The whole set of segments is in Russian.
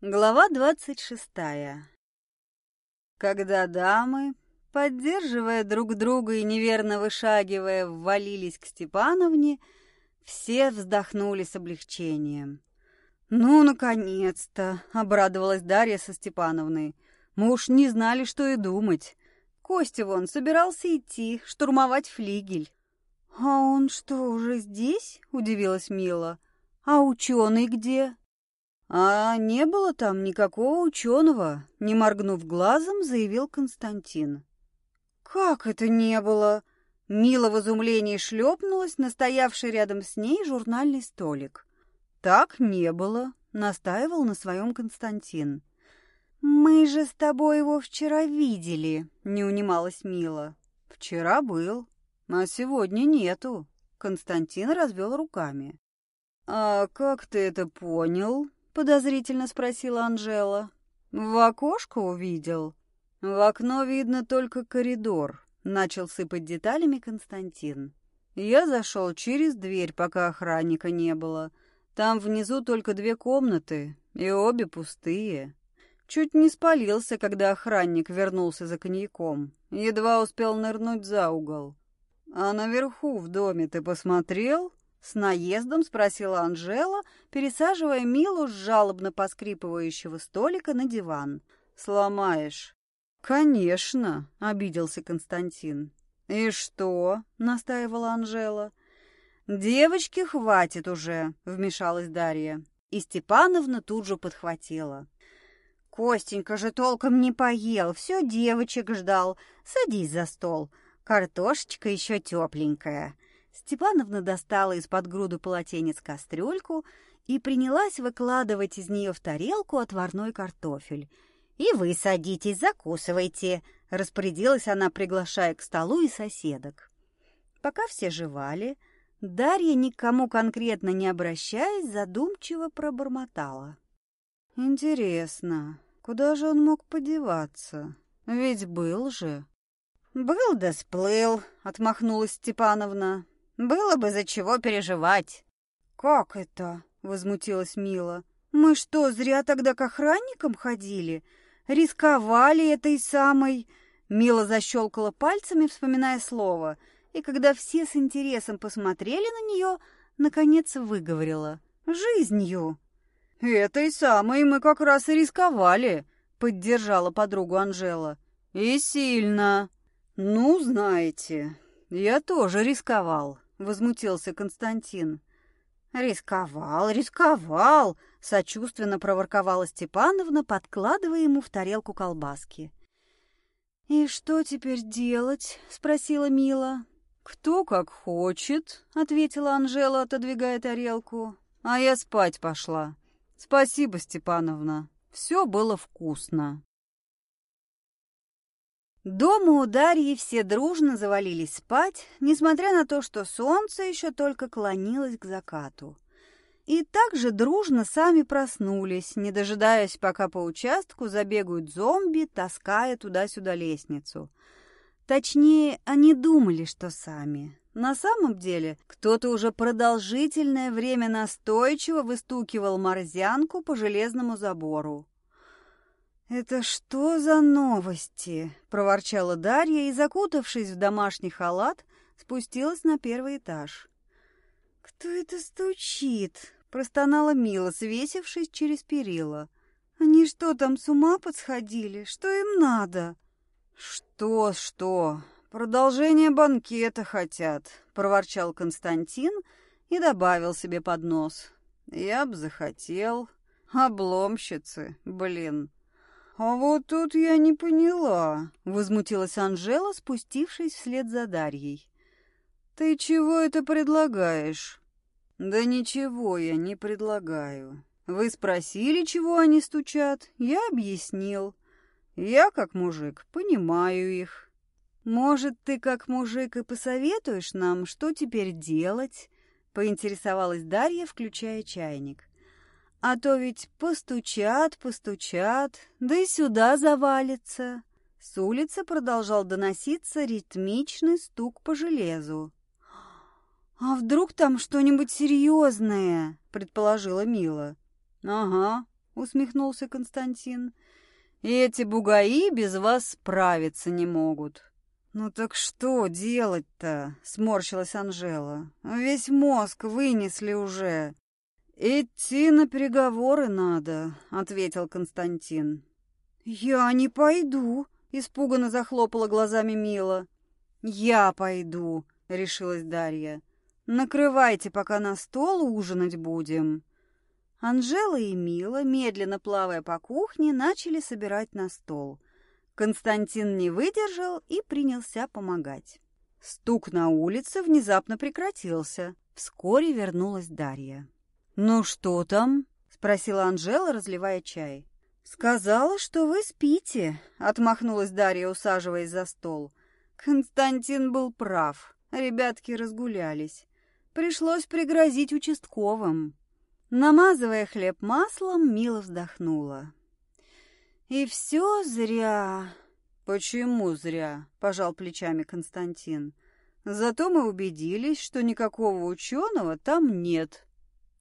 Глава двадцать шестая. Когда дамы, поддерживая друг друга и неверно вышагивая, ввалились к Степановне, все вздохнули с облегчением. «Ну, наконец-то!» — обрадовалась Дарья со Степановной. «Мы уж не знали, что и думать. Костя вон собирался идти, штурмовать флигель». «А он что, уже здесь?» — удивилась Мила. «А ученый где?» «А не было там никакого ученого», — не моргнув глазом, заявил Константин. «Как это не было?» Мила в изумлении шлепнулась на стоявший рядом с ней журнальный столик. «Так не было», — настаивал на своем Константин. «Мы же с тобой его вчера видели», — не унималась Мила. «Вчера был, а сегодня нету», — Константин развел руками. «А как ты это понял?» Подозрительно спросила Анжела. В окошко увидел. В окно видно только коридор, начал сыпать деталями Константин. Я зашел через дверь, пока охранника не было. Там внизу только две комнаты, и обе пустые. Чуть не спалился, когда охранник вернулся за коньяком. Едва успел нырнуть за угол. А наверху в доме ты посмотрел? С наездом спросила Анжела, пересаживая Милу с жалобно поскрипывающего столика на диван. «Сломаешь?» «Конечно», — обиделся Константин. «И что?» — настаивала Анжела. «Девочки, хватит уже», — вмешалась Дарья. И Степановна тут же подхватила. «Костенька же толком не поел, все девочек ждал. Садись за стол. Картошечка еще тепленькая». Степановна достала из-под груды полотенец кастрюльку и принялась выкладывать из нее в тарелку отварной картофель. «И вы садитесь, закусывайте», — распорядилась она, приглашая к столу и соседок. Пока все жевали, Дарья, никому конкретно не обращаясь, задумчиво пробормотала. «Интересно, куда же он мог подеваться? Ведь был же». «Был да сплыл», — отмахнулась Степановна. Было бы за чего переживать. Как это? возмутилась Мила. Мы что, зря тогда к охранникам ходили? Рисковали этой самой... Мила защелкала пальцами, вспоминая слово, и когда все с интересом посмотрели на нее, наконец выговорила. «Жизнью!» «Этой самой мы как раз и рисковали», — поддержала подругу Анжела. «И сильно. Ну, знаете, я тоже рисковал. — возмутился Константин. «Рисковал, рисковал!» — сочувственно проворковала Степановна, подкладывая ему в тарелку колбаски. «И что теперь делать?» — спросила Мила. «Кто как хочет», — ответила Анжела, отодвигая тарелку. «А я спать пошла. Спасибо, Степановна. Все было вкусно». Дома у Дарьи все дружно завалились спать, несмотря на то, что солнце еще только клонилось к закату. И также дружно сами проснулись, не дожидаясь, пока по участку забегают зомби, таская туда-сюда лестницу. Точнее, они думали, что сами. На самом деле, кто-то уже продолжительное время настойчиво выстукивал морзянку по железному забору. «Это что за новости?» — проворчала Дарья и, закутавшись в домашний халат, спустилась на первый этаж. «Кто это стучит?» — простонала Мила, свесившись через перила. «Они что, там с ума подсходили? Что им надо?» «Что, что? Продолжение банкета хотят», — проворчал Константин и добавил себе под нос. «Я б захотел. Обломщицы, блин». «А вот тут я не поняла», — возмутилась Анжела, спустившись вслед за Дарьей. «Ты чего это предлагаешь?» «Да ничего я не предлагаю. Вы спросили, чего они стучат? Я объяснил. Я, как мужик, понимаю их. Может, ты, как мужик, и посоветуешь нам, что теперь делать?» — поинтересовалась Дарья, включая чайник. А то ведь постучат, постучат, да и сюда завалится. С улицы продолжал доноситься ритмичный стук по железу. «А вдруг там что-нибудь серьезное?» — предположила Мила. «Ага, усмехнулся Константин. И эти бугаи без вас справиться не могут. «Ну так что делать-то?» — сморщилась Анжела. «Весь мозг вынесли уже». «Идти на переговоры надо», — ответил Константин. «Я не пойду», — испуганно захлопала глазами Мила. «Я пойду», — решилась Дарья. «Накрывайте пока на стол, ужинать будем». Анжела и Мила, медленно плавая по кухне, начали собирать на стол. Константин не выдержал и принялся помогать. Стук на улице внезапно прекратился. Вскоре вернулась Дарья. «Ну что там?» — спросила Анжела, разливая чай. «Сказала, что вы спите», — отмахнулась Дарья, усаживаясь за стол. Константин был прав. Ребятки разгулялись. Пришлось пригрозить участковым. Намазывая хлеб маслом, Мила вздохнула. «И все зря». «Почему зря?» — пожал плечами Константин. «Зато мы убедились, что никакого ученого там нет.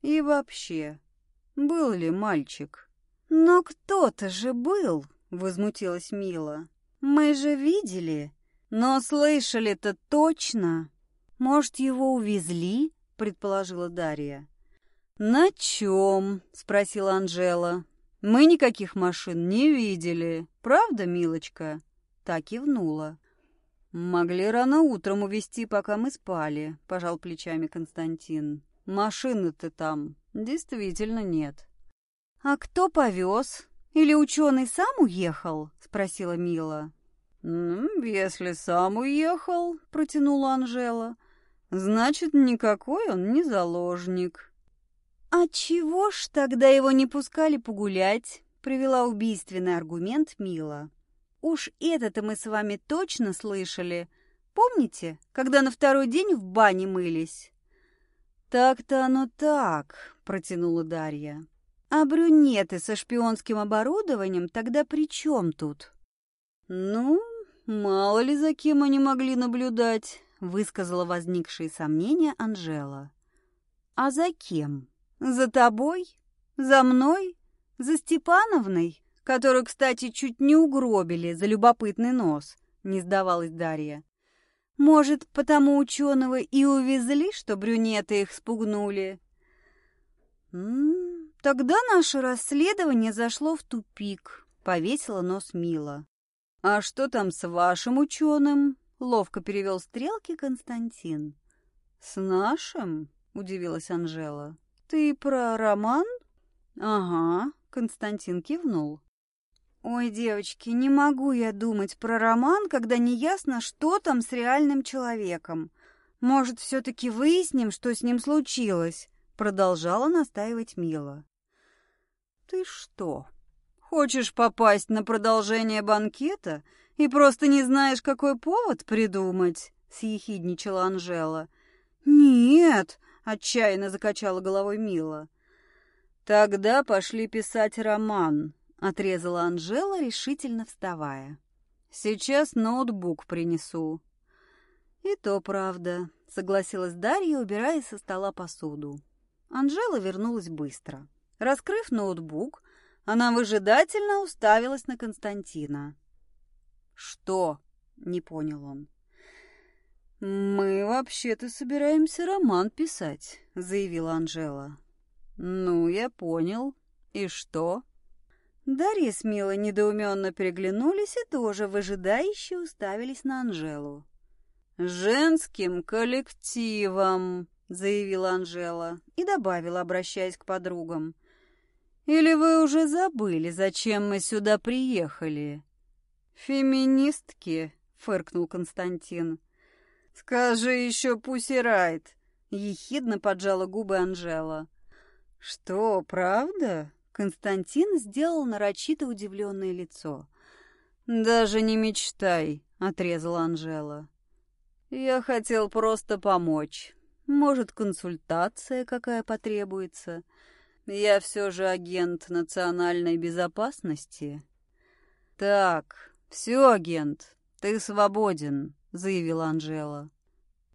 И вообще, был ли мальчик?» «Но кто-то же был!» — возмутилась Мила. «Мы же видели, но слышали-то точно. Может, его увезли?» — предположила Дарья. «На чем?» — спросила Анжела. «Мы никаких машин не видели. Правда, милочка?» Так кивнула. «Могли рано утром увезти, пока мы спали», — пожал плечами Константин. «Машины-то там действительно нет». «А кто повез? Или ученый сам уехал?» — спросила Мила. «Ну, если сам уехал», — протянула Анжела, — «значит, никакой он не заложник». «А чего ж тогда его не пускали погулять?» — привела убийственный аргумент Мила. «Уж это-то мы с вами точно слышали. Помните, когда на второй день в бане мылись?» «Так-то оно так», — протянула Дарья. «А брюнеты со шпионским оборудованием тогда при чем тут?» «Ну, мало ли за кем они могли наблюдать», — высказала возникшие сомнения Анжела. «А за кем? За тобой? За мной? За Степановной, которую, кстати, чуть не угробили за любопытный нос?» — не сдавалась Дарья. Может, потому ученого и увезли, что брюнеты их спугнули? Тогда наше расследование зашло в тупик, повесила нос Мила. А что там с вашим ученым? Ловко перевел стрелки Константин. С нашим? Удивилась Анжела. Ты про роман? Ага, Константин кивнул. «Ой, девочки, не могу я думать про роман, когда не ясно, что там с реальным человеком. Может, все-таки выясним, что с ним случилось?» Продолжала настаивать Мила. «Ты что, хочешь попасть на продолжение банкета и просто не знаешь, какой повод придумать?» Съехидничала Анжела. «Нет!» — отчаянно закачала головой Мила. «Тогда пошли писать роман», — отрезала Анжела, решительно вставая. «Сейчас ноутбук принесу». «И то правда», — согласилась Дарья, убирая со стола посуду. Анжела вернулась быстро. Раскрыв ноутбук, она выжидательно уставилась на Константина. «Что?» — не понял он. «Мы вообще-то собираемся роман писать», — заявила Анжела. «Ну, я понял. И что?» Дарья с Милой недоуменно переглянулись и тоже выжидающе уставились на Анжелу. «Женским коллективом», — заявила Анжела и добавила, обращаясь к подругам. «Или вы уже забыли, зачем мы сюда приехали?» «Феминистки», — фыркнул Константин. «Скажи еще Пусирайт», — ехидно поджала губы Анжела. «Что, правда?» Константин сделал нарочито удивленное лицо. «Даже не мечтай», — отрезала Анжела. «Я хотел просто помочь. Может, консультация какая потребуется. Я все же агент национальной безопасности». «Так, все, агент, ты свободен», — заявила Анжела.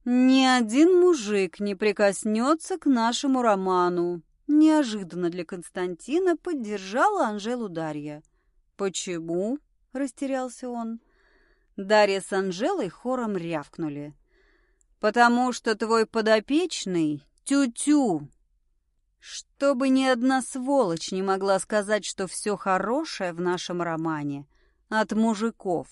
«Ни один мужик не прикоснется к нашему роману», Неожиданно для Константина поддержала Анжелу Дарья. «Почему?» — растерялся он. Дарья с Анжелой хором рявкнули. «Потому что твой подопечный — тю-тю!» Чтобы ни одна сволочь не могла сказать, что все хорошее в нашем романе от мужиков.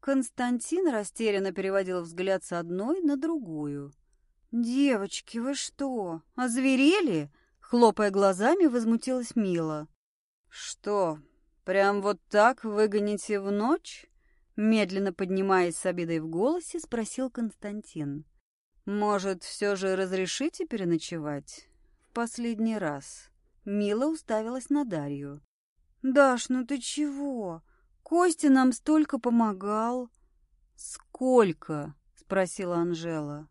Константин растерянно переводил взгляд с одной на другую. «Девочки, вы что, озверели?» Хлопая глазами, возмутилась Мила. «Что, прям вот так выгоните в ночь?» Медленно поднимаясь с обидой в голосе, спросил Константин. «Может, все же разрешите переночевать? В последний раз?» Мила уставилась на Дарью. «Даш, ну ты чего? Костя нам столько помогал». «Сколько?» — спросила Анжела.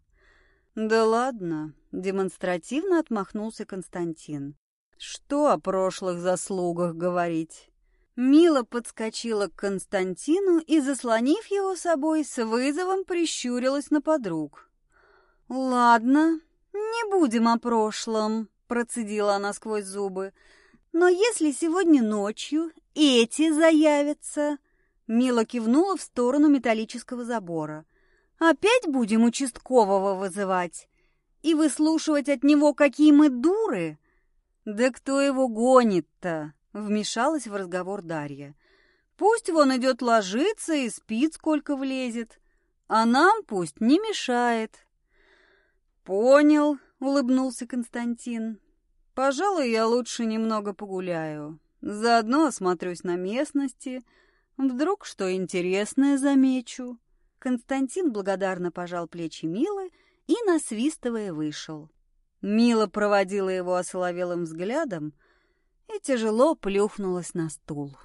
«Да ладно», — демонстративно отмахнулся Константин. «Что о прошлых заслугах говорить?» Мила подскочила к Константину и, заслонив его собой, с вызовом прищурилась на подруг. «Ладно, не будем о прошлом», — процедила она сквозь зубы. «Но если сегодня ночью эти заявятся...» Мила кивнула в сторону металлического забора. Опять будем участкового вызывать? И выслушивать от него, какие мы дуры? Да кто его гонит-то? Вмешалась в разговор Дарья. Пусть вон идет ложиться и спит, сколько влезет. А нам пусть не мешает. Понял, улыбнулся Константин. Пожалуй, я лучше немного погуляю. Заодно осмотрюсь на местности. Вдруг что интересное замечу. Константин благодарно пожал плечи Милы и, насвистывая, вышел. Мила проводила его осоловелым взглядом и тяжело плюхнулась на стул.